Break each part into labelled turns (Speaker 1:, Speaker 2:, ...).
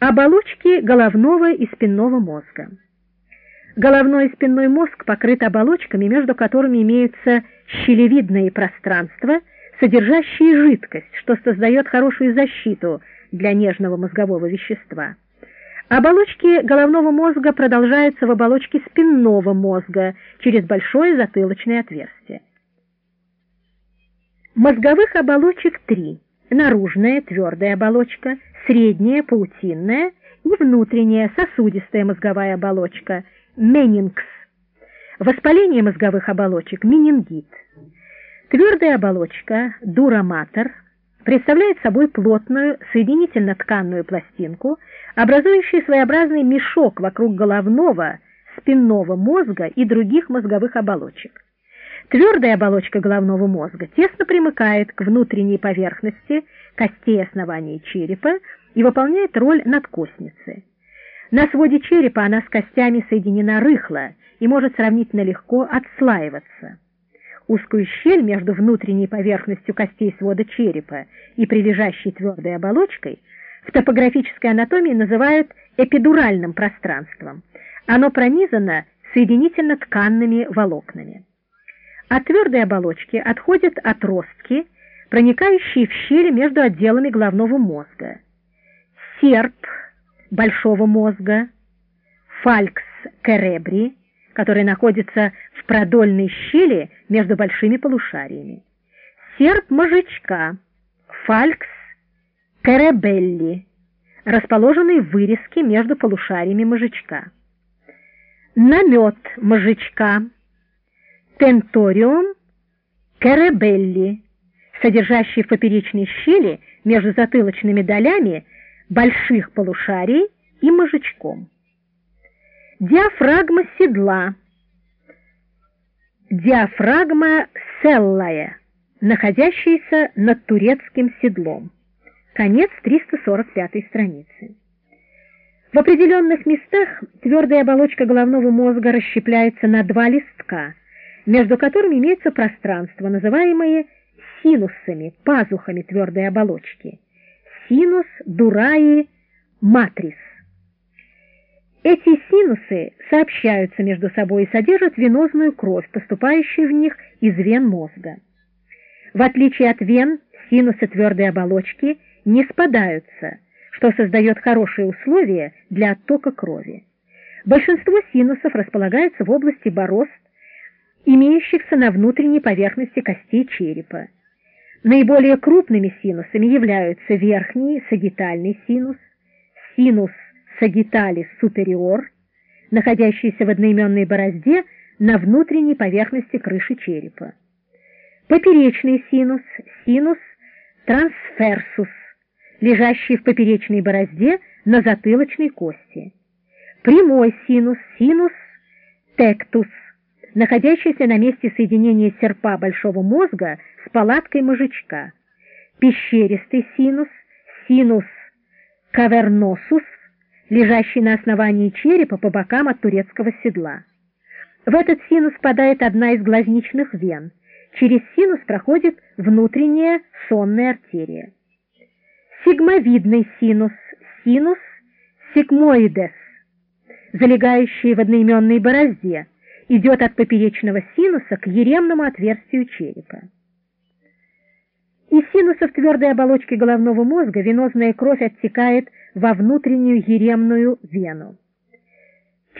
Speaker 1: Оболочки головного и спинного мозга. Головной и спинной мозг покрыт оболочками, между которыми имеются щелевидные пространства, содержащие жидкость, что создает хорошую защиту для нежного мозгового вещества. Оболочки головного мозга продолжаются в оболочке спинного мозга через большое затылочное отверстие. Мозговых оболочек три. Наружная твердая оболочка, средняя паутинная и внутренняя сосудистая мозговая оболочка менингс. Воспаление мозговых оболочек менингит. Твердая оболочка дураматор представляет собой плотную соединительно-тканную пластинку, образующую своеобразный мешок вокруг головного, спинного мозга и других мозговых оболочек. Твердая оболочка головного мозга тесно примыкает к внутренней поверхности костей основания черепа и выполняет роль надкостницы. На своде черепа она с костями соединена рыхло и может сравнительно легко отслаиваться. Узкую щель между внутренней поверхностью костей свода черепа и прилежащей твердой оболочкой в топографической анатомии называют эпидуральным пространством. Оно пронизано соединительно-тканными волокнами. От твердой оболочки отходят отростки, проникающие в щели между отделами головного мозга. Серп большого мозга, фалькс керебри, который находится в продольной щели между большими полушариями. Серп мозжечка, фалькс керебелли, расположенный в вырезке между полушариями мозжечка. Намет мозжечка, тенториум керебелли, содержащий в поперечной щели между затылочными долями больших полушарий и мозжечком. Диафрагма седла. Диафрагма селлая, находящаяся над турецким седлом. Конец 345 страницы. В определенных местах твердая оболочка головного мозга расщепляется на два листка – между которыми имеется пространство, называемое синусами, пазухами твердой оболочки. Синус, дураи, матрис. Эти синусы сообщаются между собой и содержат венозную кровь, поступающую в них из вен мозга. В отличие от вен, синусы твердой оболочки не спадаются, что создает хорошие условия для оттока крови. Большинство синусов располагается в области борозд имеющихся на внутренней поверхности костей черепа. Наиболее крупными синусами являются верхний сагитальный синус, синус сагиталис супериор, находящийся в одноименной борозде на внутренней поверхности крыши черепа. Поперечный синус, синус трансферсус, лежащий в поперечной борозде на затылочной кости. Прямой синус, синус тектус, находящийся на месте соединения серпа большого мозга с палаткой мозжечка, пещеристый синус, синус каверносус, лежащий на основании черепа по бокам от турецкого седла. В этот синус впадает одна из глазничных вен. Через синус проходит внутренняя сонная артерия. Сигмовидный синус, синус сигмоидес, залегающий в одноименной борозде, идет от поперечного синуса к еремному отверстию черепа. Из синусов твердой оболочки головного мозга венозная кровь оттекает во внутреннюю еремную вену.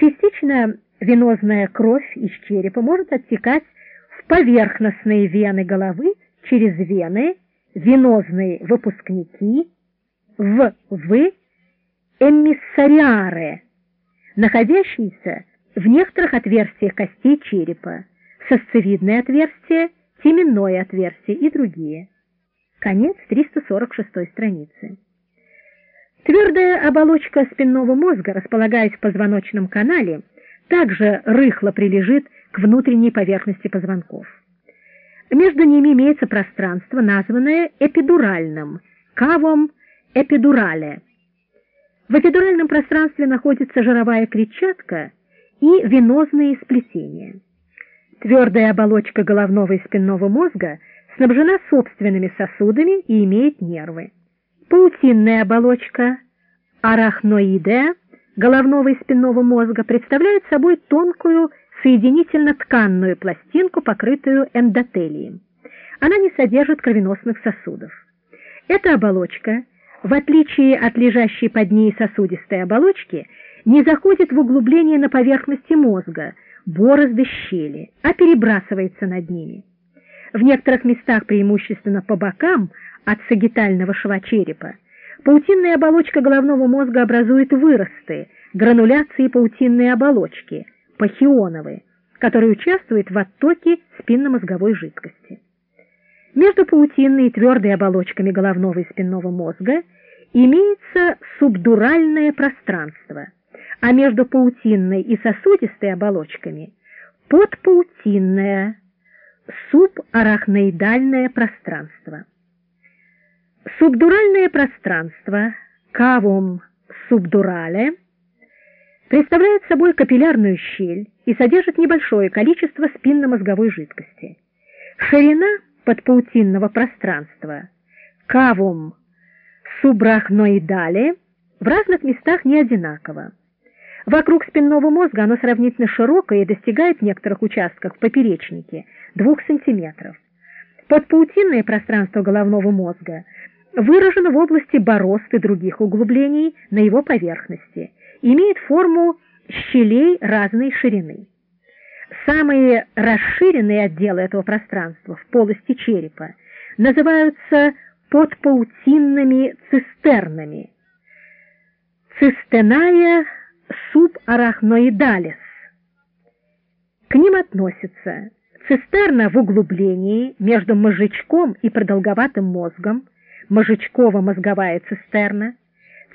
Speaker 1: Частично венозная кровь из черепа может оттекать в поверхностные вены головы через вены, венозные выпускники, в в эмиссариаре, находящиеся в некоторых отверстиях костей черепа, сосцевидное отверстие, теменное отверстие и другие. Конец 346 страницы. Твердая оболочка спинного мозга, располагаясь в позвоночном канале, также рыхло прилежит к внутренней поверхности позвонков. Между ними имеется пространство, названное эпидуральным, кавом эпидурале. В эпидуральном пространстве находится жировая клетчатка и венозные сплетения. Твердая оболочка головного и спинного мозга снабжена собственными сосудами и имеет нервы. Паутинная оболочка арахноидея головного и спинного мозга представляет собой тонкую соединительно-тканную пластинку, покрытую эндотелием. Она не содержит кровеносных сосудов. Эта оболочка, в отличие от лежащей под ней сосудистой оболочки, не заходит в углубление на поверхности мозга, борозды щели, а перебрасывается над ними. В некоторых местах, преимущественно по бокам от сагитального шва черепа, паутинная оболочка головного мозга образует выросты, грануляции паутинной оболочки, пахионовые, которые участвуют в оттоке спинномозговой жидкости. Между паутинной и твердой оболочками головного и спинного мозга имеется субдуральное пространство, а между паутинной и сосудистой оболочками подпаутинное субарахноидальное пространство. Субдуральное пространство, кавум субдурале, представляет собой капиллярную щель и содержит небольшое количество спинномозговой жидкости. Ширина подпаутинного пространства, кавум субрахноидале, в разных местах не одинаково. Вокруг спинного мозга оно сравнительно широкое и достигает в некоторых участках в поперечнике 2 см. Подпаутинное пространство головного мозга выражено в области борозд и других углублений на его поверхности, имеет форму щелей разной ширины. Самые расширенные отделы этого пространства в полости черепа называются подпаутинными цистернами. Цистеная субарахноидалис. К ним относятся цистерна в углублении между мозжечком и продолговатым мозгом, мозжечково-мозговая цистерна,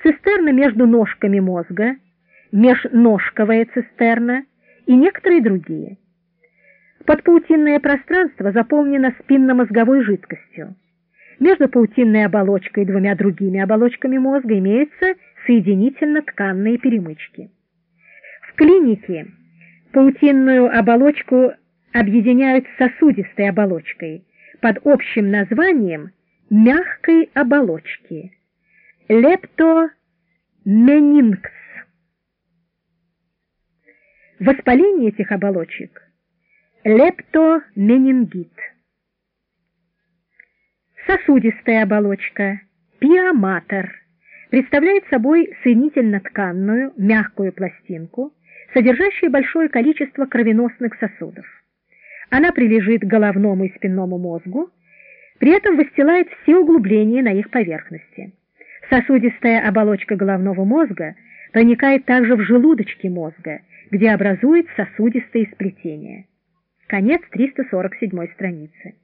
Speaker 1: цистерна между ножками мозга, межножковая цистерна и некоторые другие. Подпаутинное пространство заполнено спинномозговой жидкостью. Между паутинной оболочкой и двумя другими оболочками мозга имеются соединительно-тканные перемычки. В клинике паутинную оболочку объединяют с сосудистой оболочкой под общим названием мягкой оболочки лептоменингс. Воспаление этих оболочек лептоменингит. Сосудистая оболочка пиоматор представляет собой соединительно-тканную мягкую пластинку, содержащую большое количество кровеносных сосудов. Она прилежит к головному и спинному мозгу, при этом выстилает все углубления на их поверхности. Сосудистая оболочка головного мозга проникает также в желудочки мозга, где образует сосудистые сплетения. Конец 347 страницы.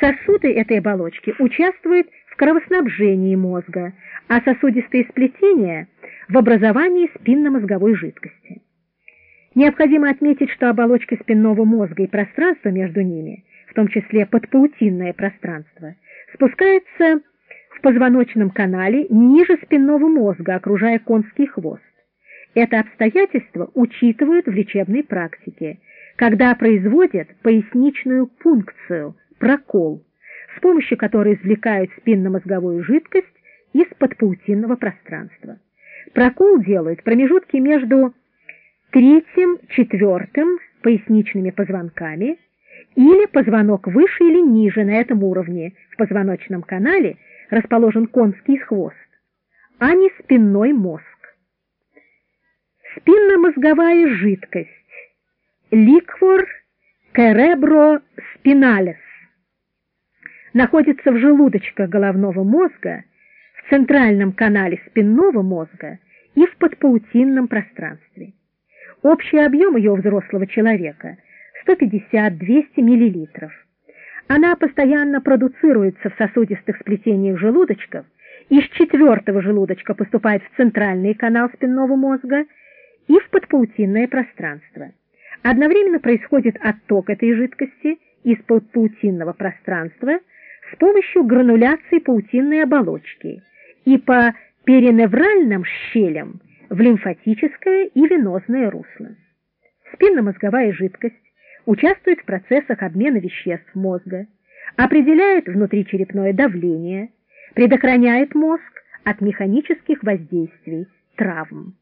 Speaker 1: Сосуды этой оболочки участвуют в кровоснабжении мозга, а сосудистые сплетения – в образовании спинномозговой жидкости. Необходимо отметить, что оболочка спинного мозга и пространство между ними, в том числе подпаутинное пространство, спускается в позвоночном канале ниже спинного мозга, окружая конский хвост. Это обстоятельство учитывают в лечебной практике, когда производят поясничную пункцию, прокол, с помощью которой извлекают спинномозговую жидкость из подпаутинного пространства. Прокол делают в промежутке между третьим, четвертым поясничными позвонками или позвонок выше или ниже на этом уровне в позвоночном канале расположен конский хвост, а не спинной мозг. Спинномозговая жидкость ликвор cerebrospinalis находится в желудочках головного мозга, в центральном канале спинного мозга и в подпаутинном пространстве. Общий объем ее взрослого человека 150-200 мл. Она постоянно продуцируется в сосудистых сплетениях желудочков, из четвертого желудочка поступает в центральный канал спинного мозга и в подпаутинное пространство. Одновременно происходит отток этой жидкости из подпаутинного пространства с помощью грануляции паутинной оболочки и по периневральным щелям в лимфатическое и венозное русло. Спинномозговая жидкость участвует в процессах обмена веществ мозга, определяет внутричерепное давление, предохраняет мозг от механических воздействий, травм.